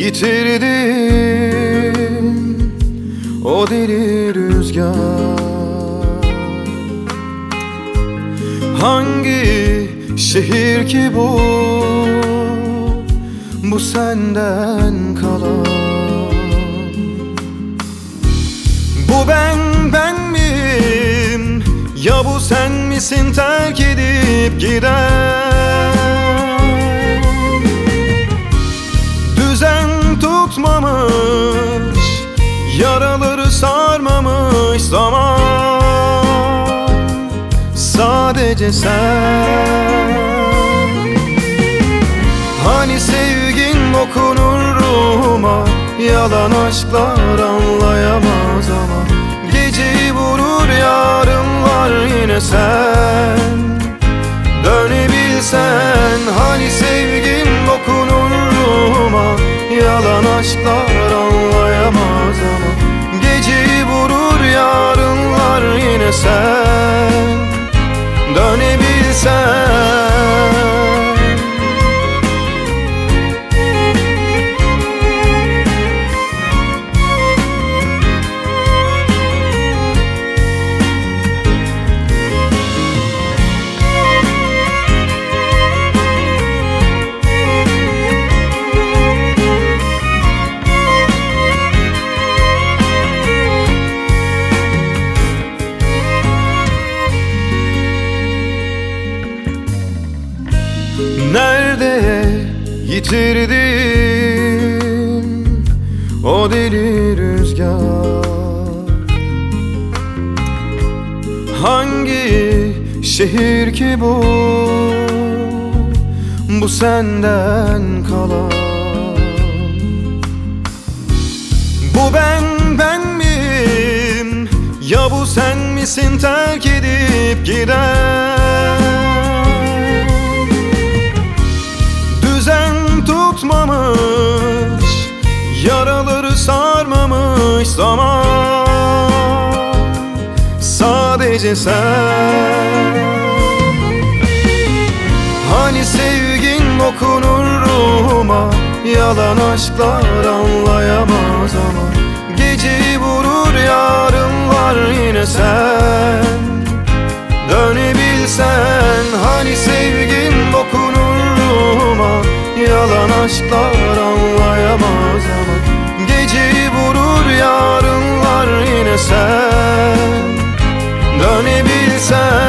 yitirdim. O deli rüzgar. Hangi şehir ki bu? Bu senden kalan. Bu ben ben miyim? Ya bu sen misin? Terk edip giden Yaraları sarmamış zaman. Sadece sen. Hani sevgin dokunur ruhuma Yalan aşklar anlayamaz ama. Geceyi vurur yarınlar yine sen. Dönebilsen hani sevgin dokunur ruhuma Yalan aşklar anlayamaz ama yarınlar yitirdim. O deli rüzgar. Hangi şehir ki bu? Bu senden kalan. Bu ben ben miyim? Ya bu sen misin? Terk edip giden sarmamış zaman. Sadece sen. Hani sevgin dokunur ruhuma Yalan aşklar anlayamaz ama. Geceyi vurur yarınlar yine sen. Dönebilsen hani sevgin dokunur ruhuma Yalan aşklar anlayamaz ama sen. Dönebilsen